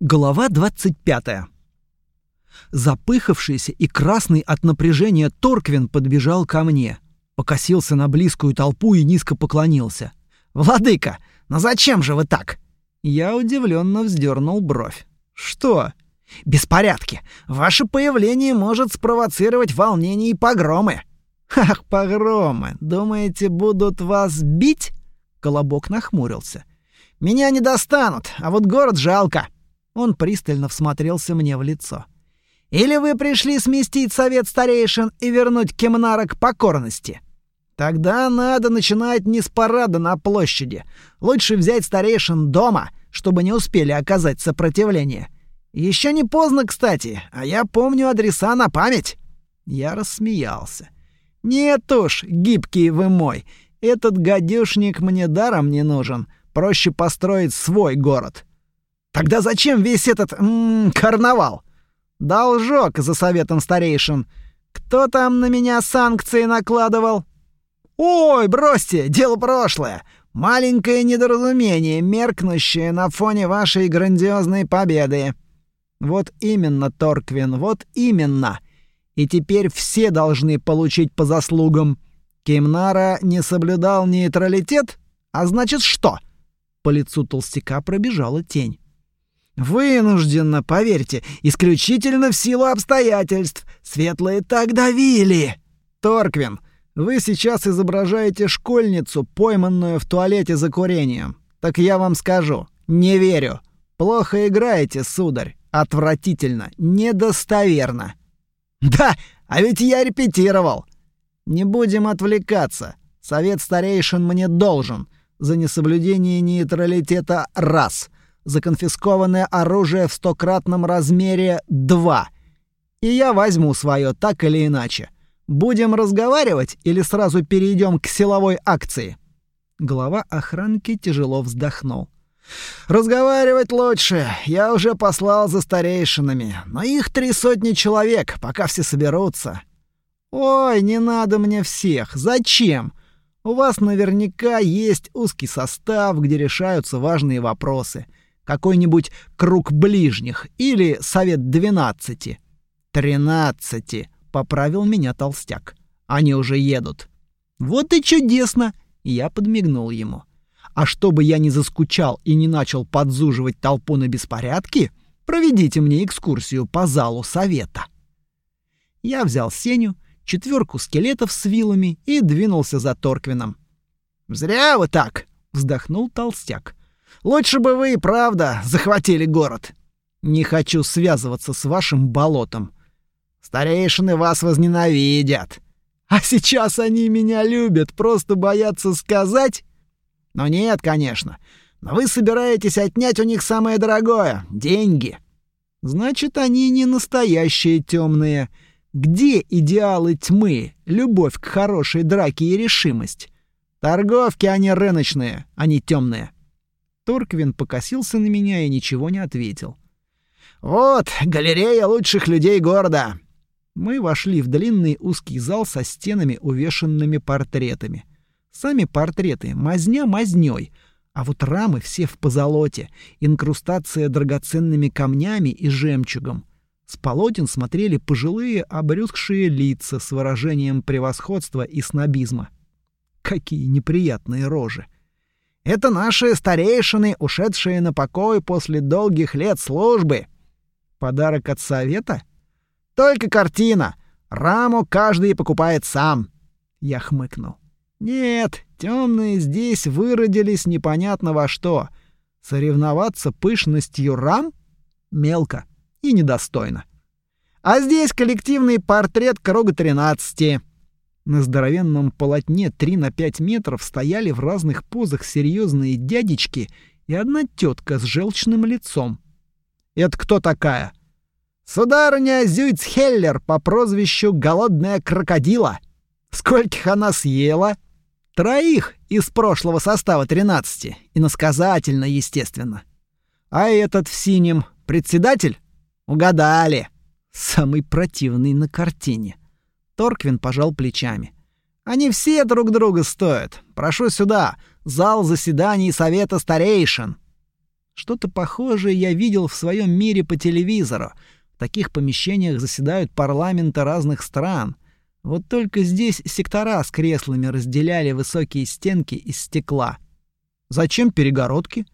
Глава 25. Запыхавшийся и красный от напряжения Торквин подбежал ко мне, покосился на близкую толпу и низко поклонился. «Владыка, но зачем же вы так?» Я удивленно вздернул бровь. «Что?» «Беспорядки. Ваше появление может спровоцировать волнение и погромы». «Ах, погромы! Думаете, будут вас бить?» Колобок нахмурился. «Меня не достанут, а вот город жалко». Он пристально всмотрелся мне в лицо. «Или вы пришли сместить совет старейшин и вернуть Кемнара к покорности?» «Тогда надо начинать не с парада на площади. Лучше взять старейшин дома, чтобы не успели оказать сопротивление. Еще не поздно, кстати, а я помню адреса на память». Я рассмеялся. «Нет уж, гибкий вы мой, этот гадюшник мне даром не нужен. Проще построить свой город». Тогда зачем весь этот м карнавал? Должок за советом старейшин. Кто там на меня санкции накладывал? Ой, бросьте, дело прошлое. Маленькое недоразумение, меркнущее на фоне вашей грандиозной победы. Вот именно, Торквин, вот именно. И теперь все должны получить по заслугам. Кимнара не соблюдал нейтралитет, а значит что? По лицу толстяка пробежала тень. Вынужденно, поверьте, исключительно в силу обстоятельств. Светлые так давили. Торквин, вы сейчас изображаете школьницу, пойманную в туалете за курением. Так я вам скажу, не верю. Плохо играете, сударь. Отвратительно, недостоверно. Да, а ведь я репетировал. Не будем отвлекаться. Совет старейшин мне должен за несоблюдение нейтралитета раз — за конфискованное оружие в стократном размере два. И я возьму свое так или иначе. Будем разговаривать или сразу перейдем к силовой акции?» Глава охранки тяжело вздохнул. «Разговаривать лучше. Я уже послал за старейшинами. Но их три сотни человек, пока все соберутся». «Ой, не надо мне всех. Зачем? У вас наверняка есть узкий состав, где решаются важные вопросы какой-нибудь круг ближних или совет двенадцати. Тринадцати, поправил меня толстяк. Они уже едут. Вот и чудесно, я подмигнул ему. А чтобы я не заскучал и не начал подзуживать толпу на беспорядки, проведите мне экскурсию по залу совета. Я взял Сеню, четверку скелетов с вилами и двинулся за Торквином. «Зря вы так!» — вздохнул толстяк. Лучше бы вы правда захватили город. Не хочу связываться с вашим болотом. Старейшины вас возненавидят. А сейчас они меня любят, просто боятся сказать. Но нет, конечно. Но вы собираетесь отнять у них самое дорогое — деньги. Значит, они не настоящие темные. Где идеалы тьмы, любовь к хорошей драке и решимость? Торговки они рыночные, а не темные. Торквин покосился на меня и ничего не ответил. «Вот, галерея лучших людей города!» Мы вошли в длинный узкий зал со стенами, увешанными портретами. Сами портреты мазня мазнёй, а вот рамы все в позолоте, инкрустация драгоценными камнями и жемчугом. С полотен смотрели пожилые обрюзгшие лица с выражением превосходства и снобизма. Какие неприятные рожи! Это наши старейшины, ушедшие на покой после долгих лет службы. Подарок от совета? Только картина. Раму каждый покупает сам. Я хмыкнул. Нет, темные здесь выродились непонятно во что. Соревноваться пышностью рам мелко и недостойно. А здесь коллективный портрет круга тринадцати. На здоровенном полотне 3 на 5 метров стояли в разных позах серьезные дядечки и одна тетка с желчным лицом. «Это кто такая?» «Сударыня Зюйцхеллер по прозвищу Голодная Крокодила. Скольких она съела?» «Троих из прошлого состава 13, иносказательно, естественно. А этот в синем председатель? Угадали. Самый противный на картине». Торквин пожал плечами. «Они все друг друга стоят. Прошу сюда. Зал заседаний Совета Старейшин». Что-то похожее я видел в своем мире по телевизору. В таких помещениях заседают парламенты разных стран. Вот только здесь сектора с креслами разделяли высокие стенки из стекла. Зачем перегородки?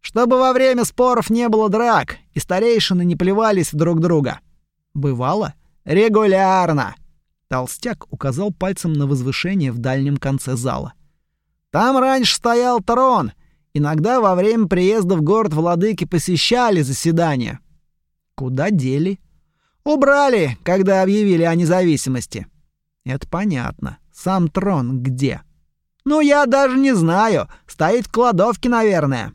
Чтобы во время споров не было драк, и старейшины не плевались друг друга. Бывало? Регулярно. Толстяк указал пальцем на возвышение в дальнем конце зала. Там раньше стоял трон, Иногда во время приезда в город владыки посещали заседания. Куда дели? Убрали, когда объявили о независимости. Это понятно. Сам трон где? Ну, я даже не знаю. Стоит в кладовке, наверное.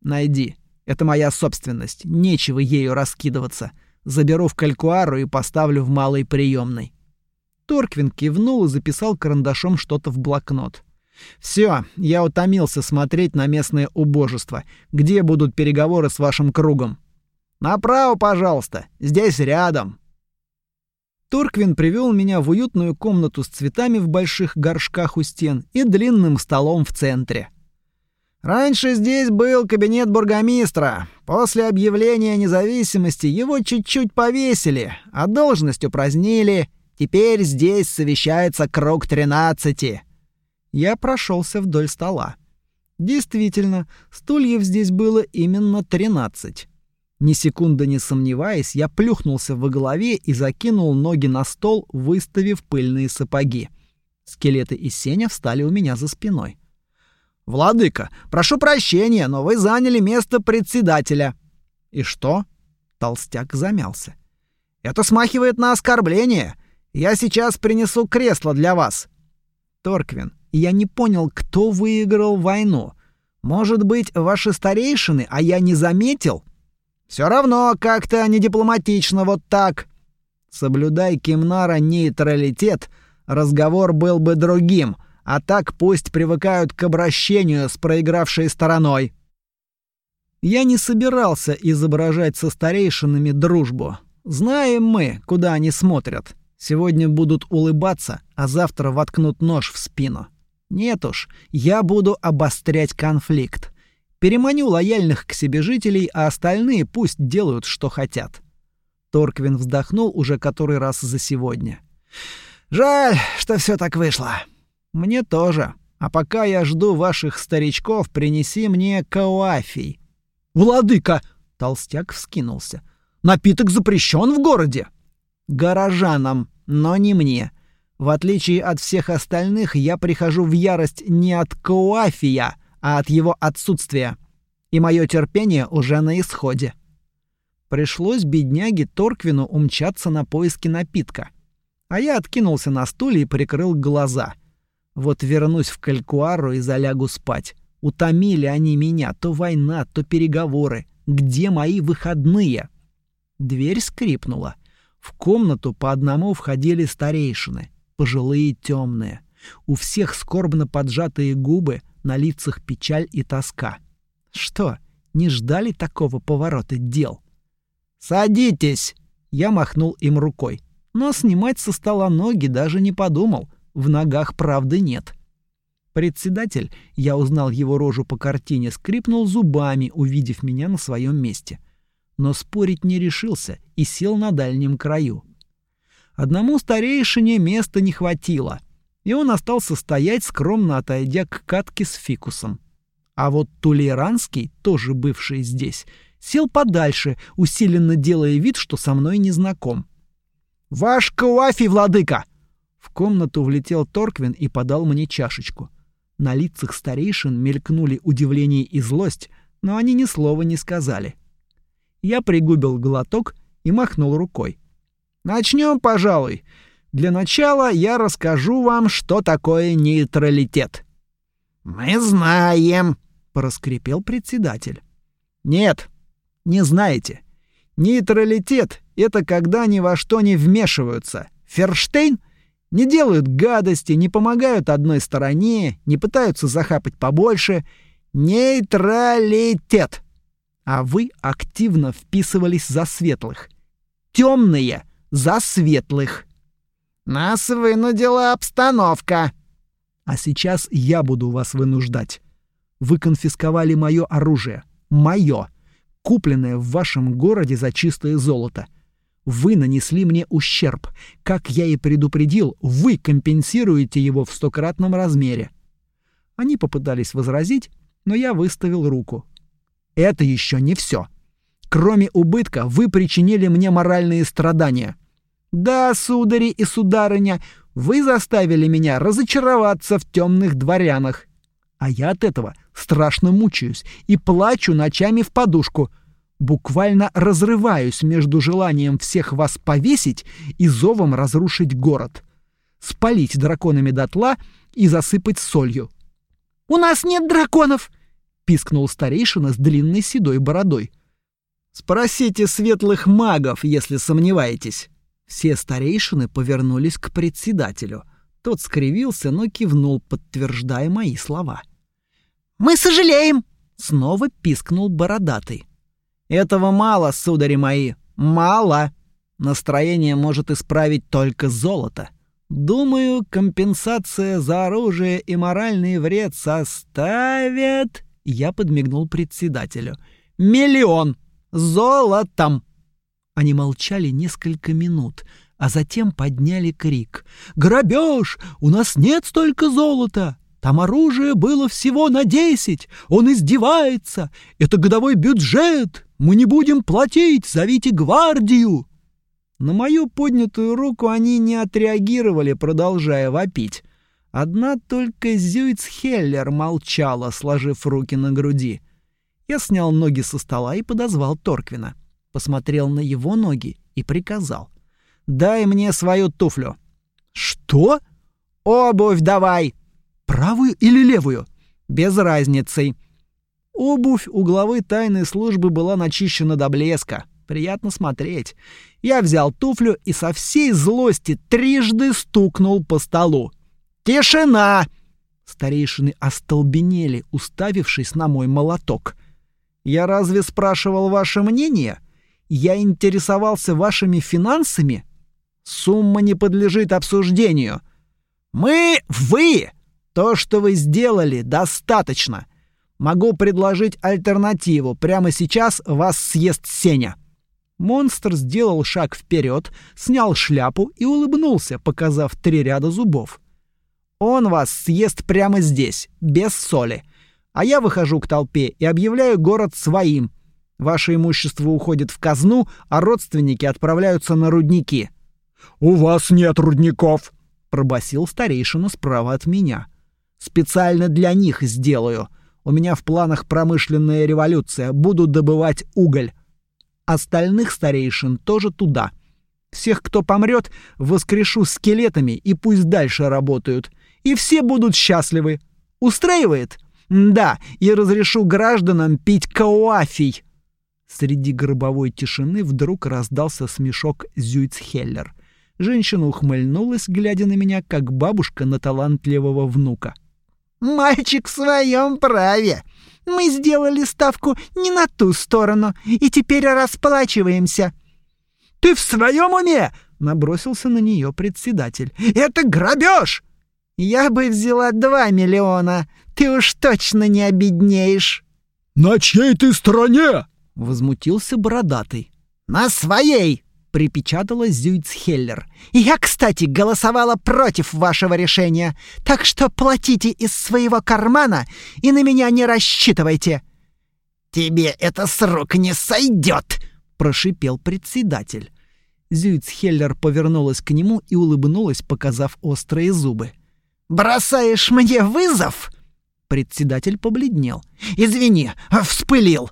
Найди. Это моя собственность. Нечего ею раскидываться. Заберу в калькуару и поставлю в малой приемной. Торквин кивнул и записал карандашом что-то в блокнот. Все, я утомился смотреть на местное убожество. Где будут переговоры с вашим кругом? Направо, пожалуйста. Здесь рядом. Торквин привел меня в уютную комнату с цветами в больших горшках у стен и длинным столом в центре. Раньше здесь был кабинет бургомистра. После объявления независимости его чуть-чуть повесили, а должность упразднили. Теперь здесь совещается круг тринадцати. Я прошелся вдоль стола. Действительно, стульев здесь было именно тринадцать. Ни секунды не сомневаясь, я плюхнулся во голове и закинул ноги на стол, выставив пыльные сапоги. Скелеты и Сеня встали у меня за спиной. «Владыка, прошу прощения, но вы заняли место председателя». «И что?» Толстяк замялся. «Это смахивает на оскорбление. Я сейчас принесу кресло для вас». «Торквин, я не понял, кто выиграл войну. Может быть, ваши старейшины, а я не заметил? Все равно как-то не дипломатично вот так. Соблюдай Кимнара нейтралитет, разговор был бы другим, а так пусть привыкают к обращению с проигравшей стороной. Я не собирался изображать со старейшинами дружбу. Знаем мы, куда они смотрят. Сегодня будут улыбаться, а завтра воткнут нож в спину. Нет уж, я буду обострять конфликт. Переманю лояльных к себе жителей, а остальные пусть делают, что хотят. Торквин вздохнул уже который раз за сегодня. Жаль, что все так вышло. Мне тоже. А пока я жду ваших старичков, принеси мне кауафий. Владыка! Толстяк вскинулся. Напиток запрещен в городе. Горожанам, но не мне. В отличие от всех остальных, я прихожу в ярость не от Кауафия, а от его отсутствия. И мое терпение уже на исходе. Пришлось бедняге Торквину умчаться на поиски напитка. А я откинулся на стуле и прикрыл глаза. Вот вернусь в Калькуару и залягу спать. Утомили они меня, то война, то переговоры. Где мои выходные? Дверь скрипнула. В комнату по одному входили старейшины пожилые темные. У всех скорбно поджатые губы, на лицах печаль и тоска. Что, не ждали такого поворота дел? «Садитесь!» Я махнул им рукой. Но снимать со стола ноги даже не подумал. В ногах правды нет. Председатель, я узнал его рожу по картине, скрипнул зубами, увидев меня на своем месте. Но спорить не решился и сел на дальнем краю. Одному старейшине места не хватило, и он остался стоять, скромно отойдя к катке с фикусом. А вот Тулеранский, тоже бывший здесь, сел подальше, усиленно делая вид, что со мной не знаком. «Ваш кауафий, владыка!» В комнату влетел Торквин и подал мне чашечку. На лицах старейшин мелькнули удивление и злость, но они ни слова не сказали. Я пригубил глоток и махнул рукой. Начнем, пожалуй. Для начала я расскажу вам, что такое нейтралитет. Мы знаем, проскрипел председатель. Нет, не знаете. Нейтралитет это когда ни во что не вмешиваются. Ферштейн не делают гадости, не помогают одной стороне, не пытаются захапать побольше. Нейтралитет. А вы активно вписывались за светлых. Темные за светлых. Нас вынудила обстановка. А сейчас я буду вас вынуждать. Вы конфисковали мое оружие. Мое, купленное в вашем городе за чистое золото. Вы нанесли мне ущерб. Как я и предупредил, вы компенсируете его в стократном размере. Они попытались возразить, но я выставил руку. Это еще не все. Кроме убытка, вы причинили мне моральные страдания. Да, судари и сударыня, вы заставили меня разочароваться в темных дворянах. А я от этого страшно мучаюсь и плачу ночами в подушку. Буквально разрываюсь между желанием всех вас повесить и зовом разрушить город. Спалить драконами дотла и засыпать солью. «У нас нет драконов!» — пискнул старейшина с длинной седой бородой. «Спросите светлых магов, если сомневаетесь». Все старейшины повернулись к председателю. Тот скривился, но кивнул, подтверждая мои слова. «Мы сожалеем!» — снова пискнул бородатый. «Этого мало, судари мои, мало! Настроение может исправить только золото. Думаю, компенсация за оружие и моральный вред составит...» Я подмигнул председателю. «Миллион! Золотом!» Они молчали несколько минут, а затем подняли крик. «Грабеж! У нас нет столько золота! Там оружие было всего на десять. Он издевается. Это годовой бюджет. Мы не будем платить. Зовите гвардию. На мою поднятую руку они не отреагировали, продолжая вопить. Одна только Зюйцхеллер молчала, сложив руки на груди. Я снял ноги со стола и подозвал Торквина. Посмотрел на его ноги и приказал. «Дай мне свою туфлю». «Что?» «Обувь давай!» Правую или левую? Без разницы. Обувь у главы тайной службы была начищена до блеска. Приятно смотреть. Я взял туфлю и со всей злости трижды стукнул по столу. «Тишина!» Старейшины остолбенели, уставившись на мой молоток. «Я разве спрашивал ваше мнение? Я интересовался вашими финансами? Сумма не подлежит обсуждению. Мы... Вы! То, что вы сделали, достаточно. Могу предложить альтернативу. Прямо сейчас вас съест Сеня. Монстр сделал шаг вперед, снял шляпу и улыбнулся, показав три ряда зубов. Он вас съест прямо здесь, без соли. А я выхожу к толпе и объявляю город своим. Ваше имущество уходит в казну, а родственники отправляются на рудники. У вас нет рудников, пробасил старейшина справа от меня. Специально для них сделаю. У меня в планах промышленная революция. Буду добывать уголь. Остальных старейшин тоже туда. Всех, кто помрет, воскрешу скелетами и пусть дальше работают. И все будут счастливы. Устраивает? Да, и разрешу гражданам пить кауафий. Среди гробовой тишины вдруг раздался смешок Зюйцхеллер. Женщина ухмыльнулась, глядя на меня, как бабушка на талантливого внука. Мальчик в своем праве. Мы сделали ставку не на ту сторону и теперь расплачиваемся. Ты в своем уме? Набросился на нее председатель. Это грабеж! Я бы взяла два миллиона. Ты уж точно не обеднеешь. На чьей ты стороне? Возмутился бородатый. На своей, припечатала Зюйцхеллер. «Я, кстати, голосовала против вашего решения, так что платите из своего кармана и на меня не рассчитывайте». «Тебе это с рук не сойдет!» — прошипел председатель. Зюйцхеллер повернулась к нему и улыбнулась, показав острые зубы. «Бросаешь мне вызов?» Председатель побледнел. «Извини, вспылил!»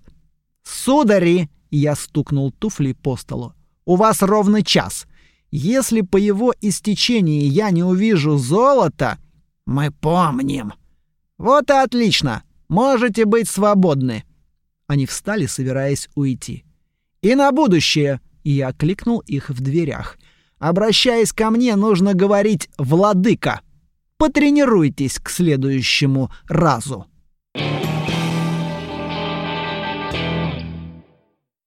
«Судари!» — я стукнул туфлей по столу. У вас ровно час. Если по его истечении я не увижу золота, мы помним. Вот и отлично. Можете быть свободны. Они встали, собираясь уйти. И на будущее, я кликнул их в дверях. Обращаясь ко мне, нужно говорить «владыка». Потренируйтесь к следующему разу.